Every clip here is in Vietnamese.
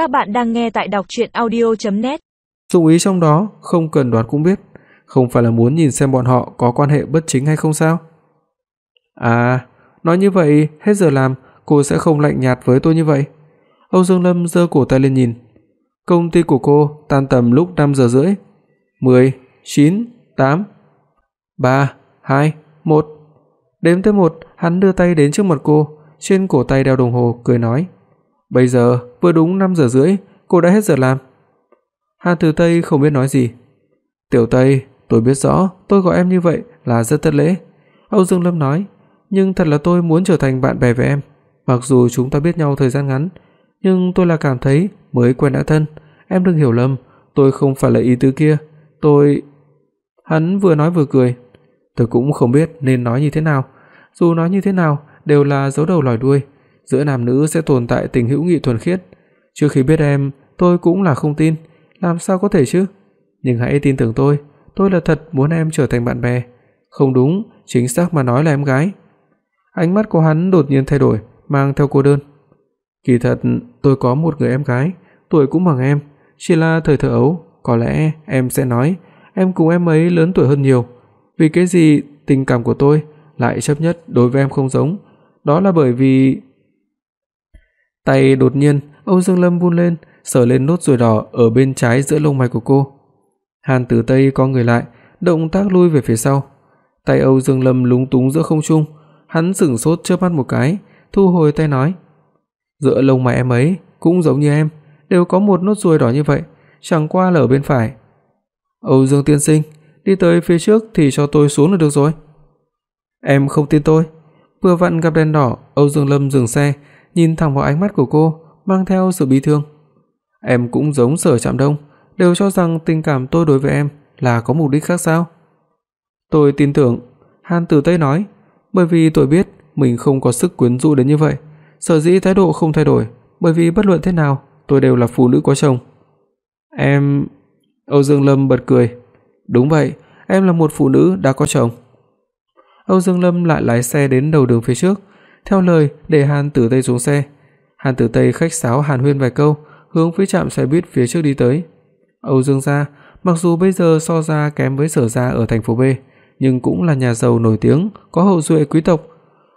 Các bạn đang nghe tại đọc audio net Dụng ý trong đó không cần đoán cũng biết, không phải là muốn nhìn xem bọn họ có quan hệ bất chính hay không sao? À, nói như vậy, hết giờ làm cô sẽ không lạnh nhạt với tôi như vậy. Âu Dương Lâm giơ cổ tay lên nhìn. Công ty của cô tan tầm lúc 5 giờ rưỡi. 10, 9, 8, 3, 2, 1. Đếm tới 1, hắn đưa tay đến trước mặt cô, trên cổ tay đeo đồng hồ cười nói: "Bây giờ vừa đúng 5 giờ rưỡi, cô đã hết giờ làm." Hàn Tử Tây không biết nói gì. "Tiểu Tây, tôi biết rõ, tôi gọi em như vậy là rất thất lễ." Âu Dương Lâm nói, "Nhưng thật là tôi muốn trở thành bạn bè với em, mặc dù chúng ta biết nhau thời gian ngắn, nhưng tôi là cảm thấy mới quen đã thân, em đừng hiểu lầm, tôi không phải là ý tứ kia, tôi..." Hắn vừa nói vừa cười. Tôi cũng không biết nên nói như thế nào, dù nói như thế nào đều là giấu đầu lòi đuôi, giữa nam nữ sẽ tồn tại tình hữu nghị thuần khiết. Trước khi biết em, tôi cũng là không tin, làm sao có thể chứ? Nhưng hãy tin tưởng tôi, tôi là thật muốn em trở thành bạn bè. Không đúng, chính xác mà nói là em gái. Ánh mắt của hắn đột nhiên thay đổi, mang theo cô đơn. Kỳ thật, tôi có một người em gái, tuổi cũng bằng em, chỉ là thời thơ ấu, có lẽ em sẽ nói, em cùng em ấy lớn tuổi hơn nhiều. Vì cái gì tình cảm của tôi lại chấp nhất đối với em không giống, đó là bởi vì Tay đột nhiên Âu Dương Lâm vun lên, sờ lên nốt ruồi đỏ ở bên trái giữa lông mày của cô. Hàn Tử Tây co người lại, động tác lui về phía sau. Tay Âu Dương Lâm lúng túng giữa không trung, hắn sững sốt chớp mắt một cái, thu hồi tay nói: "Giữa lông mày em ấy cũng giống như em, đều có một nốt ruồi đỏ như vậy, chẳng qua là ở bên phải." Âu Dương tiên sinh, đi tới phía trước thì cho tôi xuống là được rồi. Em không tin tôi. Vừa vặn gặp đèn đỏ, Âu Dương Lâm dừng xe, nhìn thẳng vào ánh mắt của cô, mang theo sự bi thương. Em cũng giống Sở Trạm Đông, đều cho rằng tình cảm tôi đối với em là có mục đích khác sao? Tôi tin tưởng, Hàn Tử Tây nói, bởi vì tôi biết mình không có sức quyến rũ đến như vậy, sở dĩ thái độ không thay đổi, bởi vì bất luận thế nào, tôi đều là phụ nữ có chồng. Em Âu Dương Lâm bật cười. Đúng vậy, em là một phụ nữ đã có chồng. Âu Dương Lâm lại lái xe đến đầu đường phía trước, theo lời để Hàn Tử Tây xuống xe. Hàn Tử Tây khách sáo hàn huyên vài câu, hướng phía trạm xe buýt phía trước đi tới. Âu Dương gia, mặc dù bây giờ so ra kém với Sở gia ở thành phố B, nhưng cũng là nhà giàu nổi tiếng, có hậu duệ quý tộc.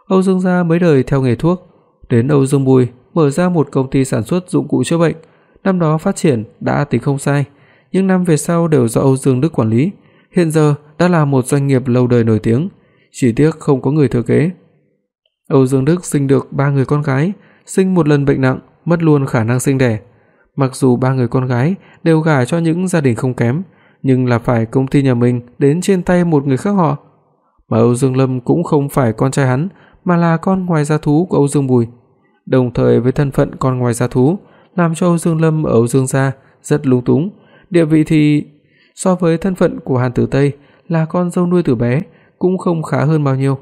Âu Dương gia mới đời theo nghề thuốc, đến Âu Dương Bùi mở ra một công ty sản xuất dụng cụ chữa bệnh, năm đó phát triển đã tính không sai, nhưng năm về sau đều do Âu Dương Đức quản lý, hiện giờ đã là một doanh nghiệp lâu đời nổi tiếng, chỉ tiếc không có người thừa kế. Âu Dương Đức sinh được 3 người con gái, sinh một lần bệnh nặng, mất luôn khả năng sinh đẻ. Mặc dù ba người con gái đều gả cho những gia đình không kém, nhưng là phải công ty nhà mình đến trên tay một người khác họ. Mà Âu Dương Lâm cũng không phải con trai hắn, mà là con ngoài gia thú của Âu Dương Bùi. Đồng thời với thân phận con ngoài gia thú, làm cho Âu Dương Lâm ở Âu Dương gia rất lúng túng, địa vị thì so với thân phận của Hàn Tử Tây là con dâu nuôi từ bé cũng không khá hơn bao nhiêu.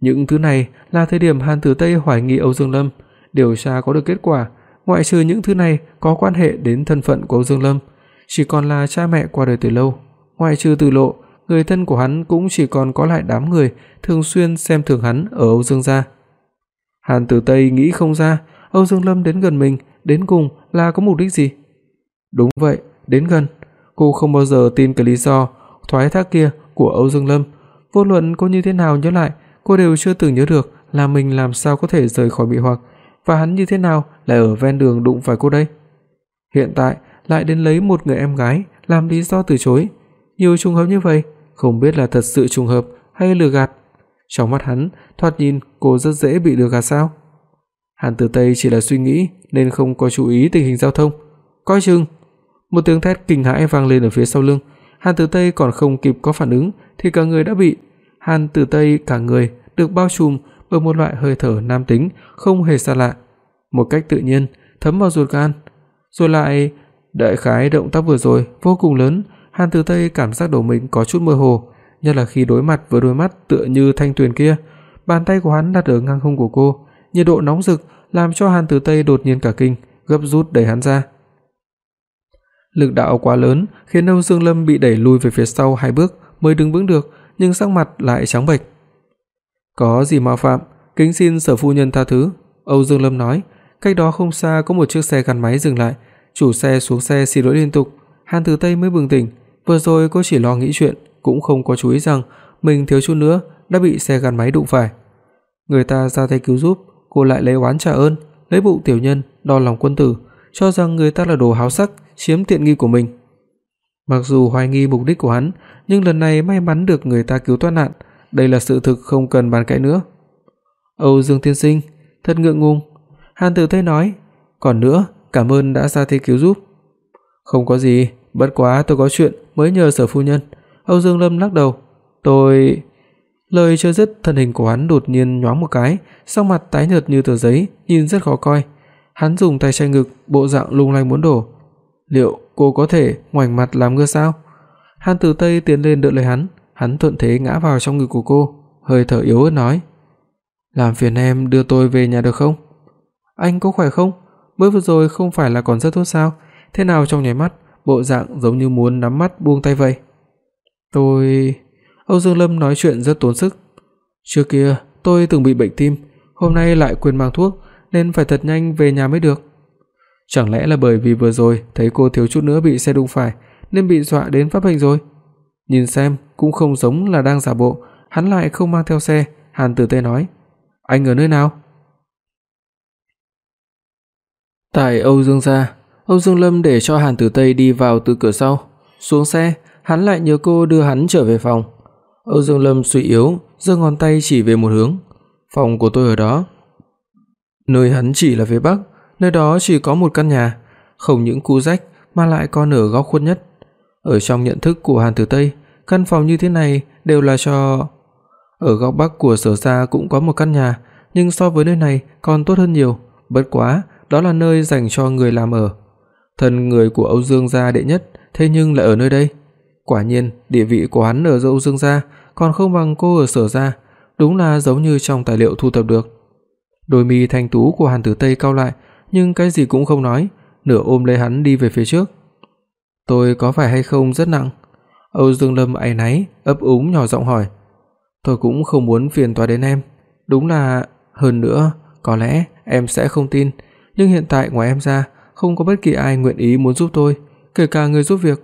Những thứ này là thời điểm Hàn Tử Tây hoài nghi Âu Dương Lâm, điều tra có được kết quả, ngoại trừ những thứ này có quan hệ đến thân phận của Âu Dương Lâm, chỉ còn là cha mẹ qua đời từ lâu, ngoại trừ Từ Lộ, người thân của hắn cũng chỉ còn có lại đám người thường xuyên xem thường hắn ở Âu Dương gia. Hàn Tử Tây nghĩ không ra, Âu Dương Lâm đến gần mình, đến cùng là có mục đích gì? Đúng vậy, đến gần, cô không bao giờ tin cái lý do thoái thác kia của Âu Dương Lâm, vô luận cô như thế nào nhớ lại, cô đều chưa từng nhớ được là mình làm sao có thể rời khỏi bị hoặc và hắn như thế nào lại ở ven đường đụng phải cô đây. Hiện tại lại đến lấy một người em gái làm lý do từ chối. Nhiều trùng hợp như vậy, không biết là thật sự trùng hợp hay lừa gạt. Trong mắt hắn, thoạt nhìn cô rất dễ bị lừa gạt sao? Hàn Tử Tây chỉ là suy nghĩ nên không có chú ý tình hình giao thông. Coi chừng. Một tiếng thét kinh hãi vang lên ở phía sau lưng. Hàn Tử Tây còn không kịp có phản ứng thì cả người đã bị Hàn Tử Tây cả người được bao trùm bởi một loại hơi thở nam tính không hề xa lạ, một cách tự nhiên thấm vào ruột gan. Rồi lại, đại khái động tác vừa rồi vô cùng lớn, Hàn Tử Tây cảm giác đầu mình có chút mơ hồ, nhất là khi đối mặt với đôi mắt tựa như thanh tuyền kia. Bàn tay của hắn đặt ở ngang hông của cô, nhiệt độ nóng rực làm cho Hàn Tử Tây đột nhiên cả kinh, gấp rút đẩy hắn ra. Lực đạo quá lớn khiến Âu Dương Lâm bị đẩy lùi về phía sau hai bước mới đứng vững được, nhưng sắc mặt lại trắng bệch. "Có gì mạo phạm, kính xin sở phu nhân tha thứ." Âu Dương Lâm nói, cách đó không xa có một chiếc xe gắn máy dừng lại, chủ xe xuống xe xin lỗi liên tục. Hàn Tử Tây mới bừng tỉnh, vừa rồi cô chỉ lo nghĩ chuyện, cũng không có chú ý rằng mình thiếu chút nữa đã bị xe gắn máy đụng phải. Người ta ra tay cứu giúp, cô lại lấy oán trả ơn, lấy bụng tiểu nhân đo lòng quân tử, cho rằng người ta là đồ háo sắc, chiếm tiện nghi của mình. Mặc dù hoài nghi mục đích của hắn, nhưng lần này may mắn được người ta cứu thoát nạn, đây là sự thực không cần bàn cãi nữa. Âu Dương tiên sinh, thật ngượng ngùng. Hàn Tử Thế nói, còn nữa, cảm ơn đã ra tay cứu giúp. Không có gì, bất quá tôi có chuyện mới nhờ Sở phu nhân. Âu Dương Lâm lắc đầu, tôi Lời chưa dứt, thân hình của hắn đột nhiên nhoáng một cái, sắc mặt tái nhợt như tờ giấy, nhìn rất khó coi. Hắn dùng tay che ngực, bộ dạng lung lay muốn đổ. "Liệu cô có thể ngoảnh mặt làm ngơ sao?" Hàn Tử Tây tiến lên đỡ lấy hắn, hắn thuận thế ngã vào trong ngực của cô, hơi thở yếu ớt nói: "Làm phiền em đưa tôi về nhà được không?" "Anh có khỏe không? Mới vừa rồi không phải là còn rất tốt sao? Thế nào trong nháy mắt, bộ dạng giống như muốn nắm mắt buông tay vậy?" "Tôi..." Âu Dương Lâm nói chuyện rất tốn sức. "Trước kia tôi từng bị bệnh tim, hôm nay lại quên mang thuốc nên phải thật nhanh về nhà mới được." Chẳng lẽ là bởi vì vừa rồi thấy cô thiếu chút nữa bị xe đụng phải nên bị dọa đến phát bệnh rồi? Nhìn xem cũng không giống là đang giả bộ, hắn lại không mang theo xe, Hàn Tử Tê nói: "Anh ở nơi nào?" Tại Âu Dương gia, Âu Dương Lâm để cho Hàn Tử Tây đi vào từ cửa sau, xuống xe, hắn lại nhờ cô đưa hắn trở về phòng. Âu Dương Lâm suy yếu, giơ ngón tay chỉ về một hướng, "Phòng của tôi ở đó." Nơi hắn chỉ là phía bắc, nơi đó chỉ có một căn nhà, không những cũ rách mà lại còn ở góc khuất nhất. Ở trong nhận thức của Hàn Tử Tây, căn phòng như thế này đều là cho ở góc bắc của Sở gia cũng có một căn nhà, nhưng so với nơi này còn tốt hơn nhiều, bất quá đó là nơi dành cho người làm ở. Thân người của Âu Dương gia đệ nhất, thế nhưng lại ở nơi đây. Quả nhiên, địa vị của hắn ở Âu Dương gia còn không bằng cô ở Sở gia, đúng là giống như trong tài liệu thu thập được. Đôi mi thanh tú của Hàn Tử Tây cau lại, nhưng cái gì cũng không nói, nửa ôm lấy hắn đi về phía trước. "Tôi có phải hay không rất nặng?" Âu Dương Lâm áy náy, ấp úng nhỏ giọng hỏi. "Tôi cũng không muốn phiền toái đến em, đúng là hơn nữa, có lẽ em sẽ không tin, nhưng hiện tại ngoài em ra, không có bất kỳ ai nguyện ý muốn giúp tôi, kể cả người giúp việc."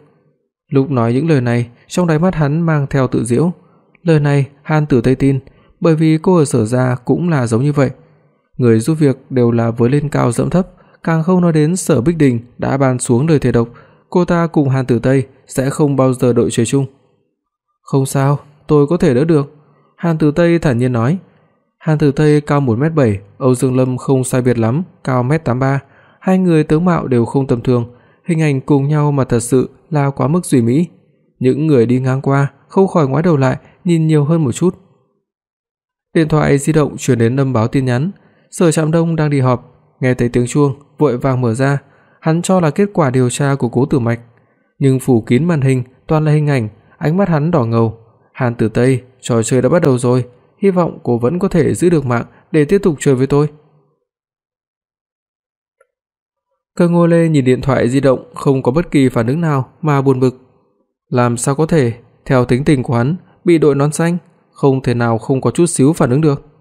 Lúc nói những lời này, trong đáy mắt hắn mang theo tự giễu. Lời này Hàn Tử Tây tin, bởi vì cô ở Sở gia cũng là giống như vậy. Người giúp việc đều là với lên cao dẫm thấp, càng không nói đến Sở Bích Đình đã ban xuống lời thề độc, cô ta cùng Hàn Tử Tây sẽ không bao giờ đội trời chung. "Không sao, tôi có thể đỡ được." Hàn Tử Tây thản nhiên nói. Hàn Tử Tây cao 1m7, Âu Dương Lâm không sai biệt lắm, cao 1m83, hai người tướng mạo đều không tầm thường, hình ảnh cùng nhau mà thật sự là quá mức duy mỹ. Những người đi ngang qua không khỏi ngoái đầu lại, nhìn nhiều hơn một chút. Điện thoại di động truyền đến âm báo tin nhắn, Sở Trạm Đông đang đi họp, nghe thấy tiếng chuông, vội vàng mở ra, hắn cho là kết quả điều tra của Cố Tử Mạch, nhưng phủ kín màn hình toàn là hình ảnh, ánh mắt hắn đỏ ngầu. Hàn Tử Tây, trò chơi đã bắt đầu rồi, hy vọng cô vẫn có thể giữ được mạng để tiếp tục chơi với tôi. Cơ Ngô Lê nhìn điện thoại di động không có bất kỳ phản ứng nào mà buồn bực. Làm sao có thể, theo tính tình của hắn, bị đội nón xanh, không thể nào không có chút xíu phản ứng được.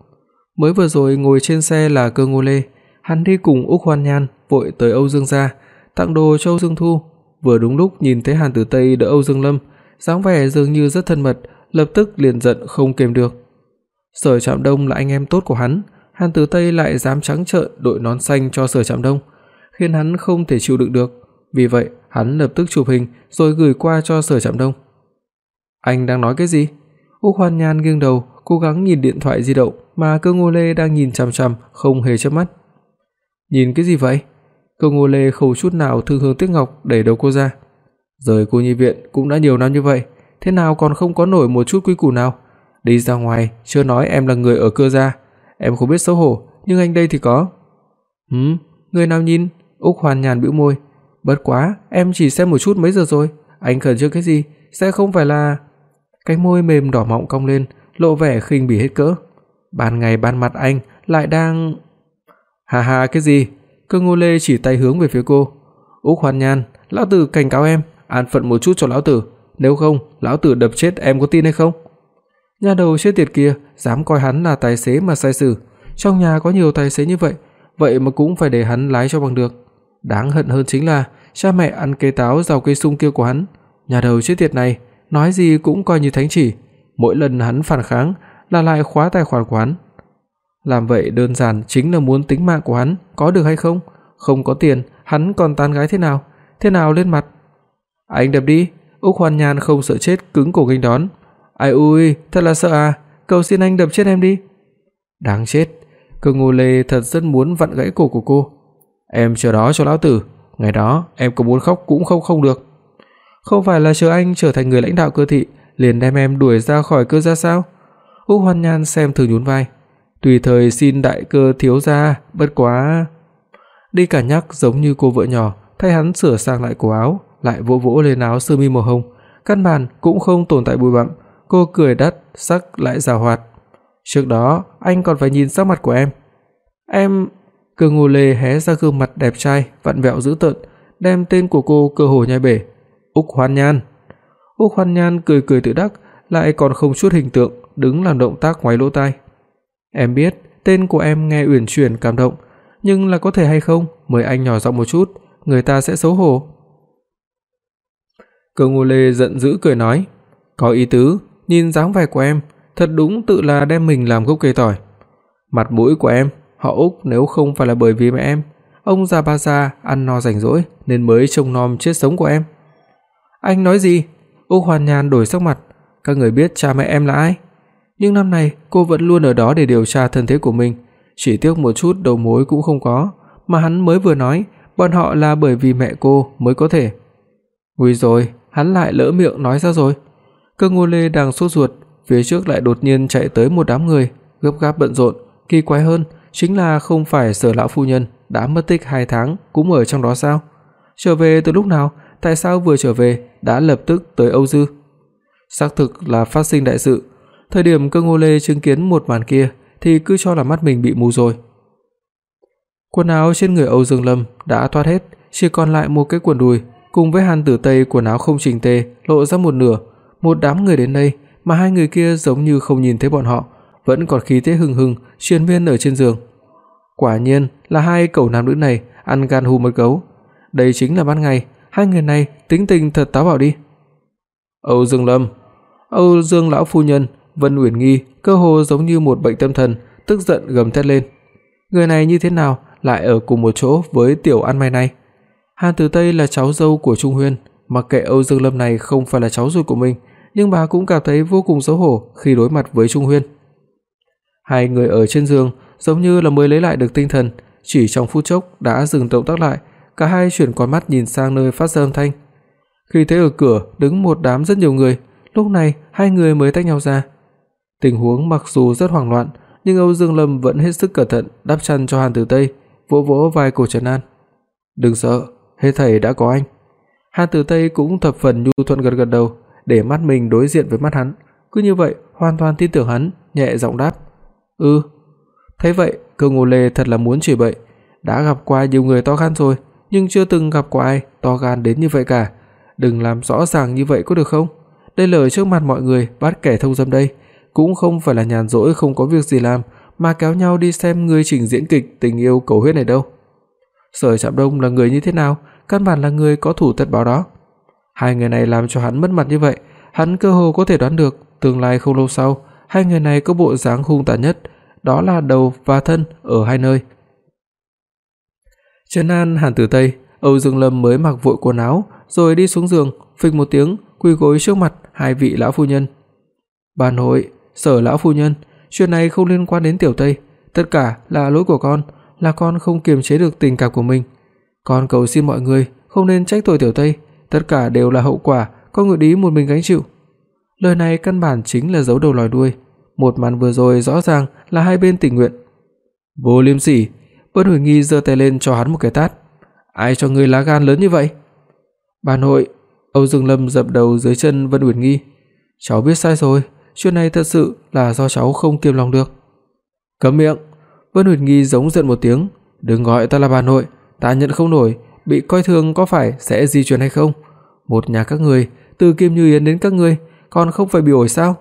Mới vừa rồi ngồi trên xe là Cơ Ngô Lê, hắn đi cùng Úc Hoan Nhan vội tới Âu Dương gia, tặng đồ cho Âu Dương Thu, vừa đúng lúc nhìn thấy Hàn Tử Tây đỡ Âu Dương Lâm, dáng vẻ dường như rất thân mật, lập tức liền giận không kềm được. Sở Trạm Đông là anh em tốt của hắn, Hàn Tử Tây lại dám trắng trợn đội nón xanh cho Sở Trạm Đông, khiến hắn không thể chịu đựng được, vì vậy hắn lập tức chụp hình rồi gửi qua cho Sở Trạm Đông. Anh đang nói cái gì? Úc Hoan Nhan nghiêng đầu, cố gắng nhìn điện thoại di động mà Cơ Ngô Lê đang nhìn chằm chằm, không hề chớp mắt. Nhìn cái gì vậy? Cơ Ngô Lê không chút nào thương hương tiếc ngọc đẩy đầu cô ra. Rời cô nhi viện cũng đã nhiều năm như vậy, thế nào còn không có nổi một chút quy củ nào? Đi ra ngoài, chưa nói em là người ở cơ gia, em không biết xấu hổ, nhưng anh đây thì có. "Hử? người nào nhìn? Úc Hoàn Nhàn bĩu môi. Bất quá, em chỉ xem một chút mấy giờ rồi, anh khẩn trương cái gì? Sẽ không phải là Cái môi mềm đỏ mọng cong lên, lộ vẻ khinh bỉ hết cỡ. Ban ngày ban mặt anh lại đang Hà hà cái gì? Cơ Ngô Lê chỉ tay hướng về phía cô. Úc Hoan Nhan, lão tử cảnh cáo em, an phận một chút cho lão tử, nếu không, lão tử đập chết em có tin hay không? Nhà đầu chết tiệt kia, dám coi hắn là tài xế mà sai xử, trong nhà có nhiều tài xế như vậy, vậy mà cũng phải để hắn lái cho bằng được. Đáng hận hơn chính là cha mẹ ăn cây táo rào cây sung kia của hắn, nhà đầu chết tiệt này, nói gì cũng coi như thánh chỉ, mỗi lần hắn phản kháng là lại khóa tài khoản của hắn. Làm vậy đơn giản chính là muốn tính mạng của hắn, có được hay không? Không có tiền, hắn còn tán gái thế nào? Thế nào lên mặt? Anh đập đi, Úc Hoan Nhan không sợ chết cứng cổ nghênh đón. Ai ui, thật là sợ à, cầu xin anh đập chết em đi. Đáng chết, Cơ Ngô Lê thật rất muốn vặn gãy cổ của cô. Em chờ đó cho lão tử, ngày đó em có muốn khóc cũng không không được. Không phải là chờ anh trở thành người lãnh đạo cơ thị liền đem em đuổi ra khỏi cơ gia sao? Úc Hoan Nhan xem thường nhún vai. Tùy thời xin đại cơ thiếu gia, bất quá đi cả nhắc giống như cô vợ nhỏ, thay hắn sửa sang lại cổ áo, lại vỗ vỗ lên áo sơ mi màu hồng, căn bản cũng không tồn tại bụi bặm, cô cười đắt, sắc lại giàu hoạt. Trước đó, anh còn phải nhìn sắc mặt của em. Em Cơ Ngô Lê hé ra gương mặt đẹp trai, vặn vẹo dữ tợn, đem tên của cô cơ hồ nhai bể. Úc Hoan Nhan. Úc Hoan Nhan cười cười tự đắc, lại còn không chút hình tượng, đứng làm động tác ngoáy lỗ tai. Em biết, tên của em nghe uyển chuyển cảm động, nhưng là có thể hay không, mời anh nhỏ giọng một chút, người ta sẽ xấu hổ. Cơ Ngô Lê giận dữ cười nói, "Có ý tứ, nhìn dáng vẻ của em, thật đúng tự là đem mình làm gốc cây tỏi. Mặt mũi của em, họ Úc nếu không phải là bởi vì mẹ em, ông già ba già ăn no rảnh rỗi nên mới trông nom chết sống của em." Anh nói gì? Úc Hoàn Nhan đổi sắc mặt, các người biết cha mẹ em là ai? Nhưng năm này cô vẫn luôn ở đó để điều tra thân thế của mình, chỉ tiếc một chút đầu mối cũng không có, mà hắn mới vừa nói, bọn họ là bởi vì mẹ cô mới có thể. Nguy rồi, hắn lại lỡ miệng nói ra rồi. Cơ Ngô Lê đang sốt ruột, phía trước lại đột nhiên chạy tới một đám người, gấp gáp bận rộn, kỳ quái hơn chính là không phải Sở lão phu nhân đã mất tích 2 tháng cũng ở trong đó sao? Trở về từ lúc nào, tại sao vừa trở về đã lập tức tới Âu Dư? Xác thực là phát sinh đại sự. Thời điểm Cơ Ngô Lê chứng kiến một màn kia thì cứ cho là mắt mình bị mù rồi. Quần áo trên người Âu Dương Lâm đã thoát hết, chỉ còn lại một cái quần đùi, cùng với Hàn Tử Tây quần áo không chỉnh tề, lộ ra một nửa. Một đám người đến đây, mà hai người kia giống như không nhìn thấy bọn họ, vẫn còn khí thế hừng hừng truyền miên ở trên giường. Quả nhiên là hai cậu nam nữ này ăn gan hùm mật gấu. Đây chính là ban ngày, hai người này tính tình thật táo bạo đi. Âu Dương Lâm, Âu Dương lão phu nhân, Vân Uyển Nghi cơ hồ giống như một bệnh tâm thần, tức giận gầm thét lên. Người này như thế nào lại ở cùng một chỗ với tiểu ăn mày này? Hàn Tử Tây là cháu dâu của Trung Huyên, mặc kệ Âu Dương Lâm này không phải là cháu ruột của mình, nhưng bà cũng cảm thấy vô cùng xấu hổ khi đối mặt với Trung Huyên. Hai người ở trên giường giống như là mới lấy lại được tinh thần, chỉ trong phút chốc đã dừng động tác lại, cả hai chuyển con mắt nhìn sang nơi phát ra âm thanh. Khi thấy ở cửa đứng một đám rất nhiều người, lúc này hai người mới tách nhau ra. Tình huống mặc dù rất hoảng loạn, nhưng Âu Dương Lâm vẫn hết sức cẩn thận đắp chăn cho Hàn Tử Tây, vỗ vỗ vai cổ Trần An. "Đừng sợ, hết thảy đã có anh." Hàn Tử Tây cũng thập phần nhu thuận gật gật đầu, để mắt mình đối diện với mắt hắn, cứ như vậy hoàn toàn tin tưởng hắn, nhẹ giọng đáp: "Ừ." Thấy vậy, Cơ Ngô Lê thật là muốn chửi bậy, đã gặp qua nhiều người to gan rồi, nhưng chưa từng gặp qua ai to gan đến như vậy cả. Đừng làm rõ ràng như vậy có được không? Đây lời trước mặt mọi người bắt kẻ thông dâm đây, cũng không phải là nhàn rỗi không có việc gì làm mà kéo nhau đi xem người trình diễn kịch tình yêu cầu huyết này đâu. Sở Trạm Đông là người như thế nào, căn bản là người có thủ tất báo đó. Hai người này làm cho hắn mất mặt như vậy, hắn cơ hồ có thể đoán được tương lai không lâu sau, hai người này có bộ dáng hung tàn nhất, đó là đầu và thân ở hai nơi. Trấn An Hàn Tử Tây, Âu Dương Lâm mới mặc vội quần áo rồi đi xuống giường, phịch một tiếng, quỳ gối trước mặt hai vị lão phu nhân. "Ban hội, Sở lão phu nhân, chuyện này không liên quan đến Tiểu Tây, tất cả là lỗi của con, là con không kiềm chế được tình cảm của mình. Con cầu xin mọi người không nên trách tội Tiểu Tây, tất cả đều là hậu quả con ngự ý một mình gánh chịu." Lời này căn bản chính là giấu đầu lòi đuôi, một màn vừa rồi rõ ràng là hai bên tình nguyện. Vô Liêm Sỉ, Vân Huỳnh Nghi giơ tay lên cho hắn một cái tát. Ai cho ngươi lá gan lớn như vậy? Bà nội, Âu Dương Lâm dập đầu dưới chân Vân Uyển Nghi. Cháu biết sai rồi, chuyện này thật sự là do cháu không kiềm lòng được. Cấm miệng. Vân Uyển Nghi giống giận một tiếng, đừng gọi ta là bà nội, ta nhận không nổi, bị coi thường có phải sẽ di chuyển hay không? Một nhà các ngươi, từ Kim Như Yến đến các ngươi, còn không phải bị ổi sao?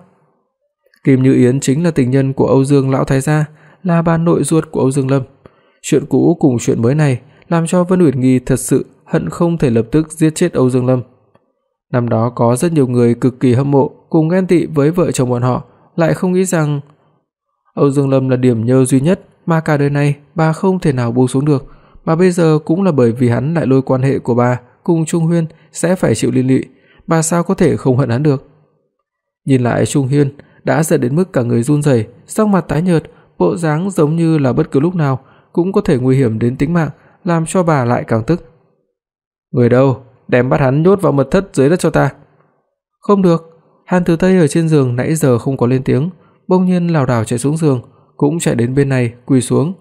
Kim Như Yến chính là tình nhân của Âu Dương lão thái gia, là bà nội ruột của Âu Dương Lâm. Chuyện cũ cùng chuyện mới này làm cho Vân Uyển Nghi thật sự hận không thể lập tức giết chết Âu Dương Lâm. Năm đó có rất nhiều người cực kỳ hâm mộ cùng ghen tị với vợ chồng bọn họ, lại không nghĩ rằng Âu Dương Lâm là điểm nhơ duy nhất mà cả đời này bà không thể nào buông xuống được, mà bây giờ cũng là bởi vì hắn lại lôi quan hệ của bà cùng Trung Huyên sẽ phải chịu liên lụy, bà sao có thể không hận hắn được. Nhìn lại Trung Huyên đã giận đến mức cả người run rẩy, sắc mặt tái nhợt, bộ dáng giống như là bất cứ lúc nào cũng có thể nguy hiểm đến tính mạng, làm cho bà lại càng tức. "Người đâu? Đem bắt hắn nhốt vào mật thất dưới đất cho ta." "Không được." Hàn Tử Tây ở trên giường nãy giờ không có lên tiếng, bỗng nhiên lảo đảo chạy xuống giường, cũng chạy đến bên này quỳ xuống.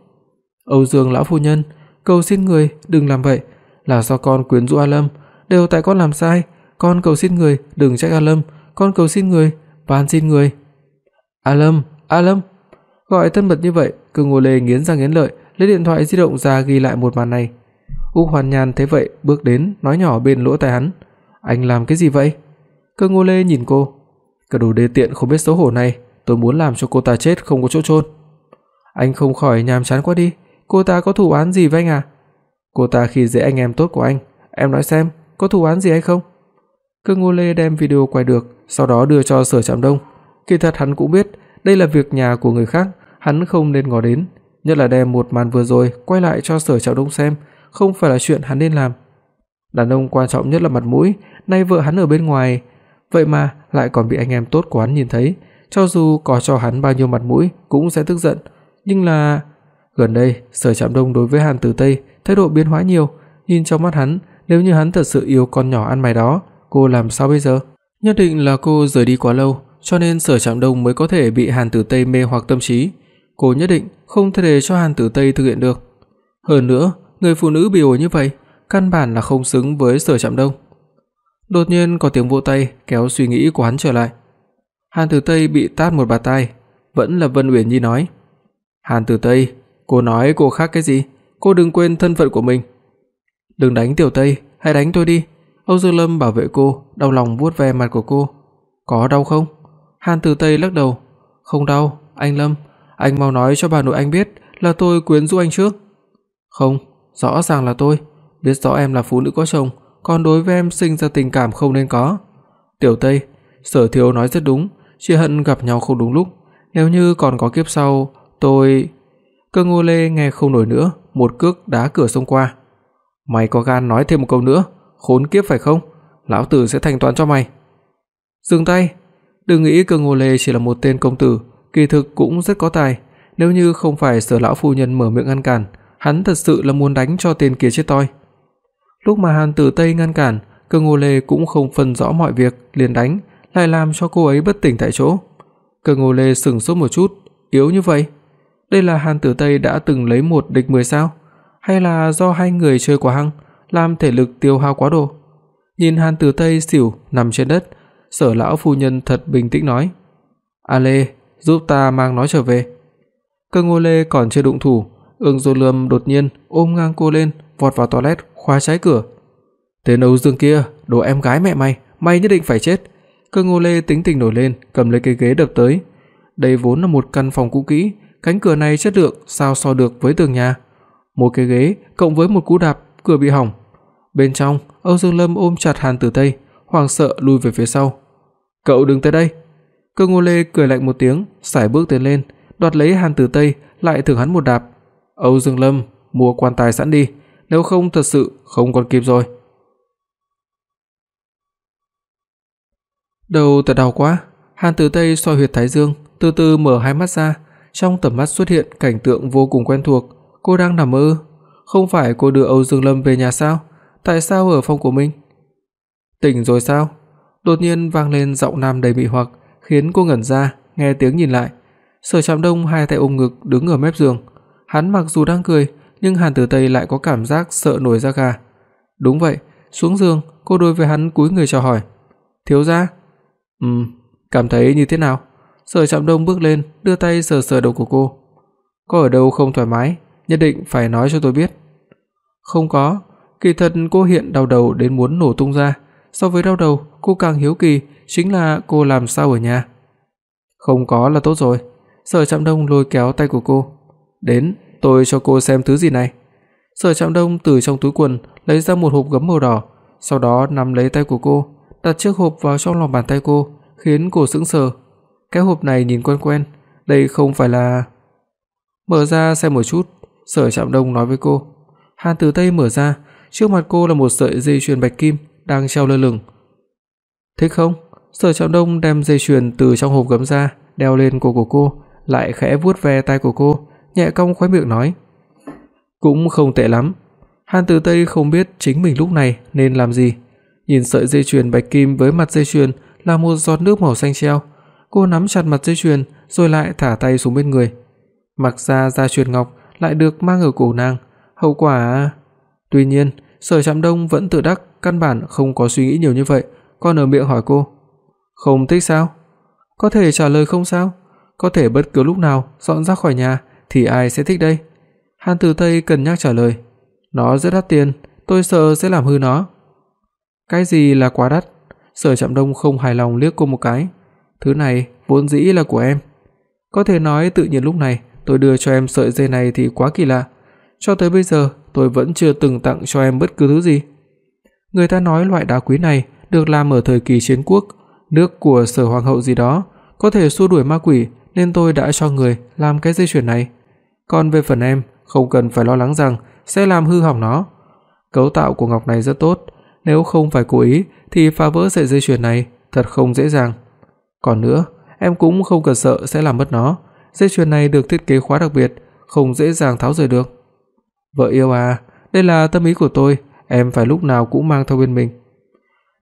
"Âu Dương lão phu nhân, cầu xin người đừng làm vậy, là do con quyến rũ A Lâm, đều tại con làm sai, con cầu xin người đừng trách A Lâm, con cầu xin người, van xin người." "A Lâm, A Lâm." Gọi thân mật như vậy, Cư Ngô Lê nghiến răng nghiến lợi, lấy điện thoại di động ra ghi lại một màn này. Úc Hoàn Nhan thấy vậy, bước đến nói nhỏ bên lỗ tai hắn, "Anh làm cái gì vậy?" Cơ Ngô Lê nhìn cô, "Cái đồ đê tiện không biết xấu hổ này, tôi muốn làm cho cô ta chết không có chỗ chôn." Anh không khỏi nhàm chán quá đi, cô ta có thù oán gì với anh à? Cô ta khi dễ anh em tốt của anh, em nói xem, có thù oán gì hay không? Cơ Ngô Lê đem video quay được, sau đó đưa cho Sở Trạm Đông. Kỳ thật hắn cũng biết, đây là việc nhà của người khác, hắn không nên ngó đến, nhất là đem một màn vừa rồi quay lại cho Sở Trạm Đông xem, không phải là chuyện hắn nên làm. Đàn ông quan trọng nhất là mặt mũi, nay vợ hắn ở bên ngoài, vậy mà lại còn bị anh em tốt của hắn nhìn thấy, cho dù có cho hắn bao nhiêu mặt mũi cũng sẽ tức giận, nhưng là gần đây Sở Trạm Đông đối với Hàn Tử Tây thái độ biến hóa nhiều, nhìn trong mắt hắn, nếu như hắn thật sự yêu con nhỏ ăn mày đó, cô làm sao bây giờ? Nhất định là cô rời đi quá lâu, cho nên Sở Trạm Đông mới có thể bị Hàn Tử Tây mê hoặc tâm trí. Cô nhất định không thể để cho Hàn Tử Tây thực hiện được. Hơn nữa, người phụ nữ bị ổi như vậy, căn bản là không xứng với Sở Trạm Đông. Đột nhiên có tiếng vỗ tay kéo suy nghĩ của hắn trở lại. Hàn Tử Tây bị tát một bạt tai, vẫn là Vân Uyển Nhi nói: "Hàn Tử Tây, cô nói cô khác cái gì? Cô đừng quên thân phận của mình." "Đừng đánh Tiểu Tây, hãy đánh tôi đi." Âu Dương Lâm bảo vệ cô, đau lòng vuốt ve mặt của cô. "Có đau không?" Hàn Tử Tây lắc đầu. "Không đau, anh Lâm, anh mau nói cho bà nội anh biết là tôi quyến rũ anh trước." "Không, rõ ràng là tôi, biết rõ em là phụ nữ có chồng, còn đối với em sinh ra tình cảm không nên có." "Tiểu Tây, Sở Thiếu nói rất đúng, chỉ hận gặp nhau không đúng lúc, nếu như còn có kiếp sau, tôi Cơ Ngô Lê nghe không nổi nữa, một cước đá cửa xông qua. "Mày có gan nói thêm một câu nữa, khốn kiếp phải không? Lão tử sẽ thanh toán cho mày." Dừng tay, đừng nghĩ Cơ Ngô Lê chỉ là một tên công tử, kỳ thực cũng rất có tài, nếu như không phải Sở lão phu nhân mở miệng ngăn cản, hắn thật sự là muốn đánh cho tên kia chết toi. Lúc mà Hàn Tử Tây ngăn cản, Cơ Ngô Lê cũng không phân rõ mọi việc, liền đánh, lại làm cho cô ấy bất tỉnh tại chỗ. Cơ Ngô Lê sững sốt một chút, yếu như vậy, đây là Hàn Tử Tây đã từng lấy một địch 10 sao, hay là do hai người chơi quá hăng, làm thể lực tiêu hao quá độ? Nhìn Hàn Tử Tây xỉu nằm trên đất, Sở lão phu nhân thật bình tĩnh nói: "A Lê, giúp ta mang nó trở về." Cơ Ngô Lê còn chưa đụng thủ, Ưng Dô Lâm đột nhiên ôm ngang cô lên, vọt vào toilet, khóa trái cửa. "Tên Âu Dương kia, đồ em gái mẹ mày, mày nhất định phải chết." Cơ Ngô Lê tính tình nổi lên, cầm lấy cái ghế đập tới. Đây vốn là một căn phòng cũ kỹ, cánh cửa này chất lượng sao so được với tường nhà. Một cái ghế cộng với một cú đạp, cửa bị hỏng. Bên trong, Âu Dương Lâm ôm chặt Hàn Tử Tây, hoảng sợ lùi về phía sau. "Cậu đừng tới đây." Cơ Ngô Lê cười lạnh một tiếng, sải bước tiến lên, đoạt lấy Hàn Tử Tây, lại thưởng hắn một đạp. "Âu Dương Lâm, mua quan tài sẵn đi, nếu không thật sự không còn kịp rồi." Đầu thật đau quá, Hàn Tử Tây soi huyệt thái dương, từ từ mở hai mắt ra, trong tầm mắt xuất hiện cảnh tượng vô cùng quen thuộc, cô đang nằm mơ, không phải cô đưa Âu Dương Lâm về nhà sao? Tại sao ở phòng của mình? Tỉnh rồi sao? Đột nhiên vang lên giọng nam đầy mị hoặc, khiến cô ngẩn ra, nghe tiếng nhìn lại. Sở Trạm Đông hai tay ôm ngực đứng ở mép giường, hắn mặc dù đang cười, nhưng Hàn Tử Tây lại có cảm giác sợ nổi da gà. Đúng vậy, xuống giường, cô đối với hắn cúi người chào hỏi. "Thiếu gia?" "Ừm, cảm thấy như thế nào?" Sở Trạm Đông bước lên, đưa tay sờ sờ đầu của cô. "Có ở đâu không thoải mái, nhất định phải nói cho tôi biết." "Không có, kỳ thật cô hiện đau đầu đến muốn nổ tung ra, so với đau đầu, cô càng hiếu kỳ chính là cô làm sao ở nhà." "Không có là tốt rồi." Sở Trạm Đông lôi kéo tay của cô. "Đến, tôi cho cô xem thứ gì này." Sở Trạm Đông từ trong túi quần lấy ra một hộp gấm màu đỏ, sau đó nắm lấy tay của cô, đặt chiếc hộp vào trong lòng bàn tay cô, khiến cô sững sờ. Cái hộp này nhìn quen quen, đây không phải là Mở ra xem một chút, Sở Trạm Đông nói với cô. Hàn Tử Tây mở ra, trước mặt cô là một sợi dây chuyền bạch kim đang treo lơ lửng. "Thích không?" Sở Trạm Đông đem dây chuyền từ trong hộp gấm ra, đeo lên cổ của cô, lại khẽ vuốt ve tai của cô, nhẹ cong khóe miệng nói: "Cũng không tệ lắm." Hàn Tử Tây không biết chính mình lúc này nên làm gì. Nhìn sợi dây chuyền bạch kim với mặt dây chuyền là một giọt nước màu xanh treo, cô nắm chặt mặt dây chuyền rồi lại thả tay xuống bên người. Mặc ra da chuyền ngọc lại được mang ở cổ nàng, hậu quả à? Tuy nhiên, Sở Trạm Đông vẫn tự đắc căn bản không có suy nghĩ nhiều như vậy, còn ở miệng hỏi cô: "Không thích sao?" Có thể trả lời không sao, có thể bất cứ lúc nào dọn ra khỏi nhà thì ai sẽ thích đây? Hàn Tử Tây cân nhắc trả lời, "Nó rất đắt tiền, tôi sợ sẽ làm hư nó." Cái gì là quá đắt? Sở Trạm Đông không hài lòng liếc cô một cái. Thứ này vốn dĩ là của em. Có thể nói tự nhiên lúc này tôi đưa cho em sợi dây này thì quá kỳ lạ. Cho tới bây giờ tôi vẫn chưa từng tặng cho em bất cứ thứ gì. Người ta nói loại đá quý này được làm ở thời kỳ chiến quốc, nước của Sở hoàng hậu gì đó, có thể xua đuổi ma quỷ nên tôi đã cho người làm cái dây chuyền này. Còn về phần em, không cần phải lo lắng rằng sẽ làm hư hỏng nó. Cấu tạo của ngọc này rất tốt, nếu không phải cố ý thì phá vỡ sợi dây chuyền này thật không dễ dàng. Còn nữa, em cũng không cần sợ sẽ làm mất nó, dây chuyền này được thiết kế khóa đặc biệt, không dễ dàng tháo rời được. Vợ yêu à, đây là tâm ý của tôi, em phải lúc nào cũng mang theo bên mình.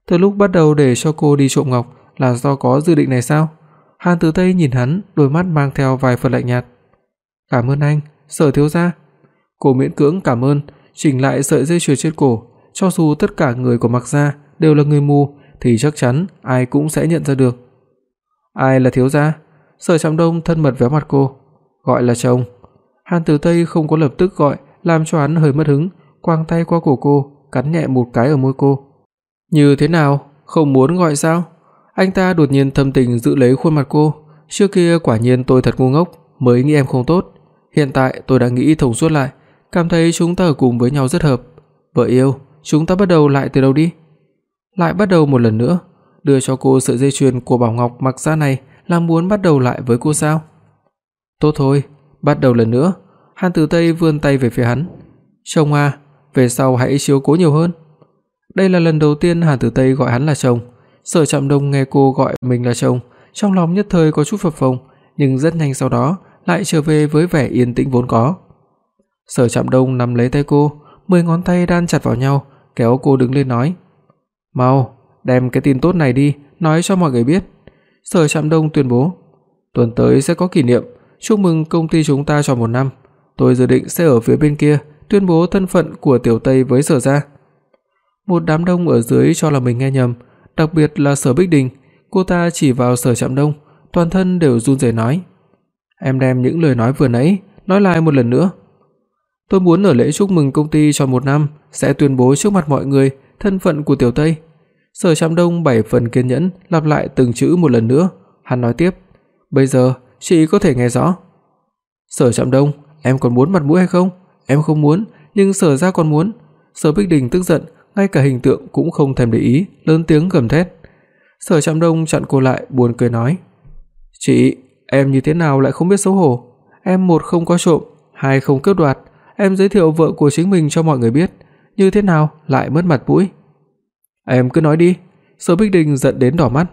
Từ lúc bắt đầu để cho cô đi trộm ngọc là do có dự định này sao? Hàn Tử Tây nhìn hắn, đôi mắt mang theo vài phần lạnh nhạt. "Cảm ơn anh, Sở thiếu gia." Cô miễn cưỡng cảm ơn, chỉnh lại sợi dây chuyền trên cổ, cho dù tất cả người của Mạc gia đều là người mù thì chắc chắn ai cũng sẽ nhận ra được. "Ai là thiếu gia?" Sở Trạm Đông thân mật véo mặt cô, "Gọi là chồng." Hàn Tử Tây không có lập tức gọi, làm cho hắn hơi mất hứng, quàng tay qua cổ cô, cắn nhẹ một cái ở môi cô. "Như thế nào, không muốn gọi sao?" Anh ta đột nhiên thâm tình giữ lấy khuôn mặt cô, trước kia quả nhiên tôi thật ngu ngốc, mới nghĩ em không tốt, hiện tại tôi đã nghĩ thông suốt lại, cảm thấy chúng ta ở cùng với nhau rất hợp. Vợ yêu, chúng ta bắt đầu lại từ đầu đi. Lại bắt đầu một lần nữa, đưa cho cô sợi dây chuyền của Bảo Ngọc mặc ra này là muốn bắt đầu lại với cô sao? Tốt thôi, bắt đầu lần nữa. Hàn Tử Tây vươn tay về phía hắn. "Chồng à, về sau hãy chiếu cố nhiều hơn." Đây là lần đầu tiên Hàn Tử Tây gọi hắn là chồng. Sở Trạm Đông nghe cô gọi mình là chồng, trong lòng nhất thời có chút phập phồng, nhưng rất nhanh sau đó lại trở về với vẻ yên tĩnh vốn có. Sở Trạm Đông nắm lấy tay cô, mười ngón tay đan chặt vào nhau, kéo cô đứng lên nói: "Mau, đem cái tin tốt này đi, nói cho mọi người biết." Sở Trạm Đông tuyên bố: "Tuần tới sẽ có kỷ niệm, chúc mừng công ty chúng ta tròn một năm. Tôi dự định sẽ ở phía bên kia tuyên bố thân phận của Tiểu Tây với Sở gia." Một đám đông ở dưới cho là mình nghe nhầm, đặc biệt là Sở Bích Đình, cô ta chỉ vào Sở Trạm Đông, toàn thân đều run rẩy nói: "Em đem những lời nói vừa nãy nói lại một lần nữa. Tôi muốn ở lễ chúc mừng công ty tròn một năm sẽ tuyên bố trước mặt mọi người thân phận của Tiểu Tây." Sở Trạm Đông bảy phần kiên nhẫn lặp lại từng chữ một lần nữa, hắn nói tiếp: "Bây giờ chị có thể nghe rõ." "Sở Trạm Đông, em còn muốn mặt mũi hay không? Em không muốn, nhưng Sở gia còn muốn." Sở Bích Đình tức giận, ngay cả hình tượng cũng không thèm để ý, lớn tiếng gầm thét. Sở Trạm Đông chặn cô lại, buồn cười nói: "Chị, em như thế nào lại không biết xấu hổ? Em một không có trộm, hai không cướp đoạt, em giới thiệu vợ của chính mình cho mọi người biết, như thế nào lại mất mặt mũi?" "Em cứ nói đi." Sở Bích Đình giận đến đỏ mắt.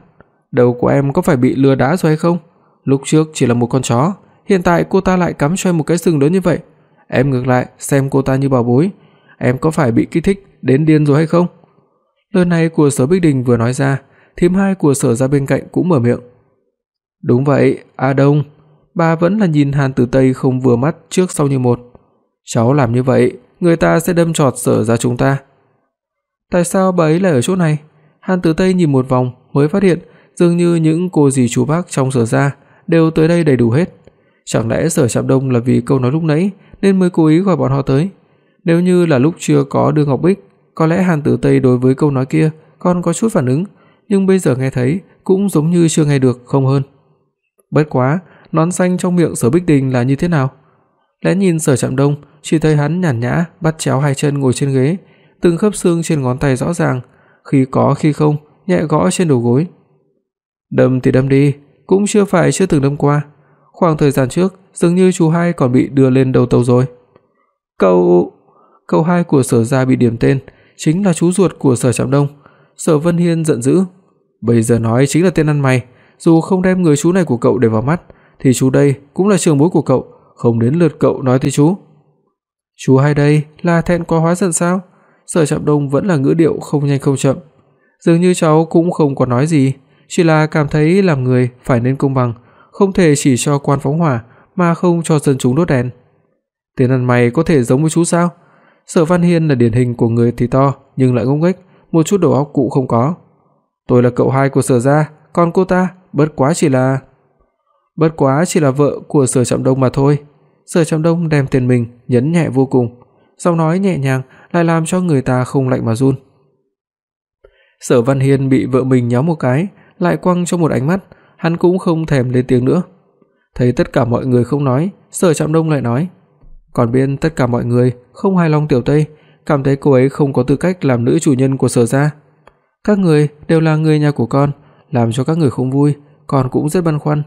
"Đầu của em có phải bị lừa đá rồi hay không? Lúc trước chỉ là một con chó, hiện tại cô ta lại cắm cho em một cái sừng lớn như vậy. Em ngược lại xem cô ta như bảo bối, em có phải bị kích thích đến điên rồi hay không?" Lời này của Sở Bích Đình vừa nói ra, thím hai của Sở gia bên cạnh cũng mở miệng. "Đúng vậy, A Đông, bà vẫn là nhìn Hàn Tử Tây không vừa mắt trước sau như một. Cháu làm như vậy, người ta sẽ đâm chọt Sở gia chúng ta." Tại sao bà ấy lại ở chỗ này? Hàn Tử Tây nhìn một vòng mới phát hiện dường như những cô dì chú bác trong Sở gia đều tới đây đầy đủ hết. Chẳng lẽ Sở Trạm Đông là vì câu nói lúc nãy nên mới cố ý gọi bọn họ tới? Nếu như là lúc chưa có Đường Ngọc Bích, có lẽ Hàn Tử Tây đối với câu nói kia còn có chút phản ứng, nhưng bây giờ nghe thấy cũng giống như chưa nghe được không hơn. Bất quá, nón xanh trong miệng Sở Bích Đình là như thế nào? Lẽ nhìn Sở Trạm Đông, chỉ thấy hắn nhàn nhã bắt chéo hai chân ngồi trên ghế, từng khớp xương trên ngón tay rõ ràng, khi có khi không, nhẹ gõ trên đầu gối. Đâm thì đâm đi, cũng chưa phải chưa từng đâm qua. Khoảng thời gian trước, dường như chú hai còn bị đưa lên đầu tàu rồi. Cậu cậu hai của Sở gia bị điểm tên, chính là chú ruột của Sở Trạm Đông. Sở Vân Hiên giận dữ, bây giờ nói chính là tên ăn mày, dù không đem người chú này của cậu để vào mắt, thì chú đây cũng là trưởng bối của cậu, không đến lượt cậu nói tới chú. Chú hai đây là thẹn quá hóa giận sao? Sở Trạm Đông vẫn là ngữ điệu không nhanh không chậm. Dường như cháu cũng không có nói gì, chỉ là cảm thấy làm người phải nên công bằng, không thể chỉ cho quan phóng hỏa mà không cho dân chúng đốt đèn. Tên ăn mày có thể giống với chú sao? Sở Văn Hiên là điển hình của người thì to nhưng lại ngốc nghếch, một chút đầu óc cũng không có. Tôi là cậu hai của Sở gia, còn cô ta bất quá chỉ là bất quá chỉ là vợ của Sở Trạm Đông mà thôi. Sở Trạm Đông đem tiền mình nhấn nhẹ vô cùng, giọng nói nhẹ nhàng lại làm cho người ta không lạnh mà run. Sở Văn Hiên bị vợ mình nhéo một cái, lại quăng cho một ánh mắt, hắn cũng không thèm lên tiếng nữa. Thấy tất cả mọi người không nói, Sở Trạm Đông lại nói: "Còn bên tất cả mọi người không hài lòng Tiểu Tây, cảm thấy cô ấy không có tư cách làm nữ chủ nhân của Sở gia. Các người đều là người nhà của con, làm cho các người không vui, con cũng rất băn khoăn.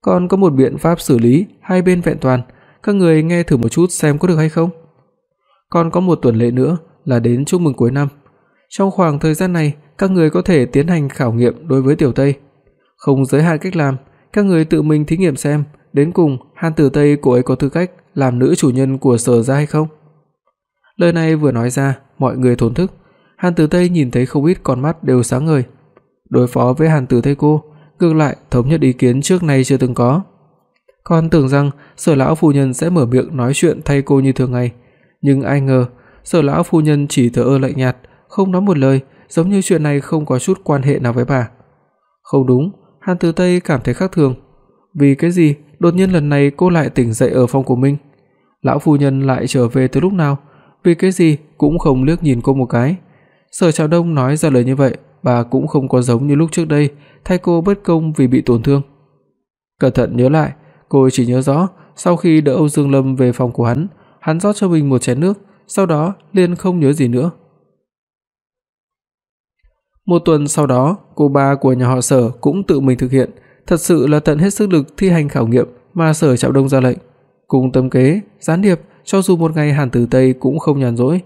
Con có một biện pháp xử lý hai bên vẹn toàn, các người nghe thử một chút xem có được hay không?" Còn có một tuần lễ nữa là đến chúc mừng cuối năm. Trong khoảng thời gian này, các người có thể tiến hành khảo nghiệm đối với Tiểu Tây. Không giới hạn cách làm, các người tự mình thí nghiệm xem, đến cùng Hàn Tử Tây cô ấy có tư cách làm nữ chủ nhân của Sở gia hay không. Lời này vừa nói ra, mọi người thốn thức. Hàn Tử Tây nhìn thấy không ít con mắt đều sáng ngời. Đối phó với Hàn Tử Tây cô, ngược lại thống nhất ý kiến trước nay chưa từng có. Con tưởng rằng Sở lão phu nhân sẽ mở miệng nói chuyện thay cô như thường ngày, nhưng ai ngờ, Sở lão phu nhân chỉ thờ ơ lạnh nhạt, không nói một lời, giống như chuyện này không có chút quan hệ nào với bà. Không đúng, Hàn Tử Tây cảm thấy khác thường. Vì cái gì đột nhiên lần này cô lại tỉnh dậy ở phòng của mình? Lão phu nhân lại trở về từ lúc nào? Vì cái gì cũng không liếc nhìn cô một cái. Sở Trạo Đông nói ra lời như vậy, bà cũng không có giống như lúc trước đây, thay cô bất công vì bị tổn thương. Cẩn thận nhớ lại, cô chỉ nhớ rõ sau khi đỡ Âu Dương Lâm về phòng của hắn, hắn rót cho mình một chén nước, sau đó liền không nhớ gì nữa. Một tuần sau đó, cô ba của nhà họ Sở cũng tự mình thực hiện, thật sự là tận hết sức lực thi hành khảo nghiệm mà Sở Trạo Đông ra lệnh. Cùng tâm kế, gián điệp, cho dù một ngày Hàn Tử Tây cũng không nhàn rỗi.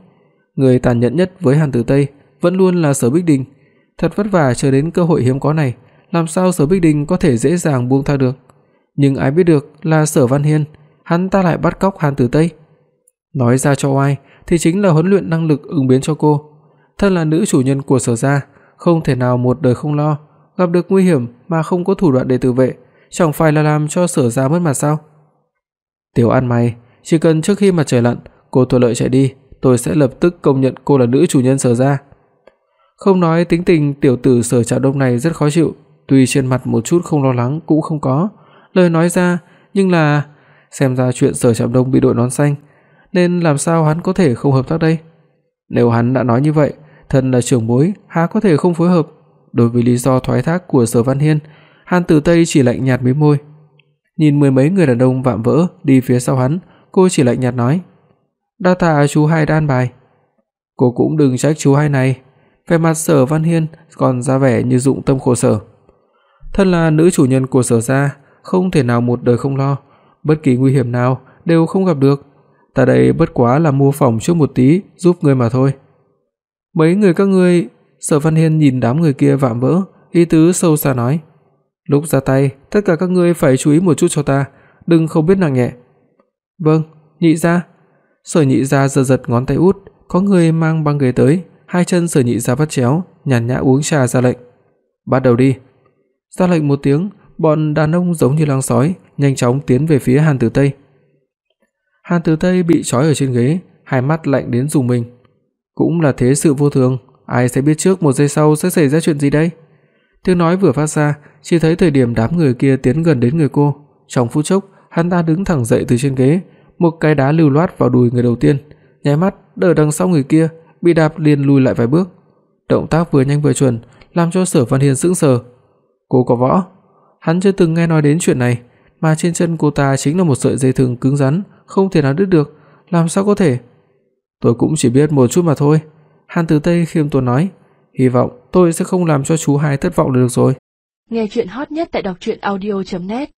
Người tàn nhẫn nhất với Hàn Tử Tây vẫn luôn là Sở Bích Đình. Thật vất vả chờ đến cơ hội hiếm có này, làm sao Sở Bích Đình có thể dễ dàng buông tha được. Nhưng ai biết được là Sở Văn Hiên, hắn ta lại bắt cóc Hàn Tử Tây. Nói ra cho oai thì chính là huấn luyện năng lực ứng biến cho cô. Thân là nữ chủ nhân của Sở gia, không thể nào một đời không lo, gặp được nguy hiểm mà không có thủ đoạn để tự vệ, chẳng phải là làm cho Sở gia mất mặt sao? Tiểu An mày, chỉ cần trước khi mặt trời lặn, cô thuận lợi chạy đi, tôi sẽ lập tức công nhận cô là nữ chủ nhân Sở gia. Không nói tính tình tiểu tử Sở Trạo Đông này rất khó chịu, tuy trên mặt một chút không lo lắng cũng không có, lời nói ra, nhưng là xem ra chuyện Sở Trạm Đông bị đội nón xanh, nên làm sao hắn có thể không hợp tác đây? Nếu hắn đã nói như vậy, thân là trưởng bối, há có thể không phối hợp? Đối với lý do thoái thác của Sở Văn Hiên, Hàn Tử Tây chỉ lạnh nhạt mím môi. Nhìn mười mấy người đàn ông vạm vỡ đi phía sau hắn, cô chỉ lạnh nhạt nói: "Đa tạ chú hai đan bài." Cô cũng đừng trách chú hai này. Vẻ mặt Sở Văn Hiên còn ra vẻ như dụng tâm khổ sở. Thân là nữ chủ nhân của Sở gia, không thể nào một đời không lo, bất kỳ nguy hiểm nào đều không gặp được. Ta đây bất quá là mô phỏng chút một tí giúp ngươi mà thôi. Mấy người các ngươi, Sở Văn Hiên nhìn đám người kia vạm vỡ, ý tứ sâu xa nói: "Lúc ra tay, tất cả các ngươi phải chú ý một chút cho ta, đừng không biết nặng nhẹ." "Vâng, nhị gia." Sở Nhị gia giật giật ngón tay út, có người mang băng ghế tới, hai chân Sở Nhị gia vắt chéo, nhàn nhã uống trà ra lệnh. "Bắt đầu đi." Ra lệnh một tiếng, bọn đàn ông giống như lang sói, nhanh chóng tiến về phía Hàn Tử Tây. Hàn Tử Tây bị trói ở trên ghế, hai mắt lạnh đến rùng mình. Cũng là thế sự vô thường, ai sẽ biết trước một giây sau sẽ xảy ra chuyện gì đây? Tiếng nói vừa phát ra, chỉ thấy thời điểm đám người kia tiến gần đến người cô, trong phút chốc, hắn ta đứng thẳng dậy từ trên ghế, một cái đá lưu loát vào đùi người đầu tiên, nháy mắt đỡ đằng sau người kia, bị đạp liền lùi lại vài bước. Động tác vừa nhanh vừa chuẩn, làm cho Sở Văn Hiên sững sờ. Cô có võ? Hắn chưa từng nghe nói đến chuyện này, mà trên chân cô ta chính là một sợi dây thừng cứng rắn, không thể nào đứt được, làm sao có thể? Tôi cũng chỉ biết một chút mà thôi." Hàn Tử Tây khiêm tốn nói, "Hy vọng tôi sẽ không làm cho chú hai thất vọng được rồi." Nghe truyện hot nhất tại doctruyenaudio.net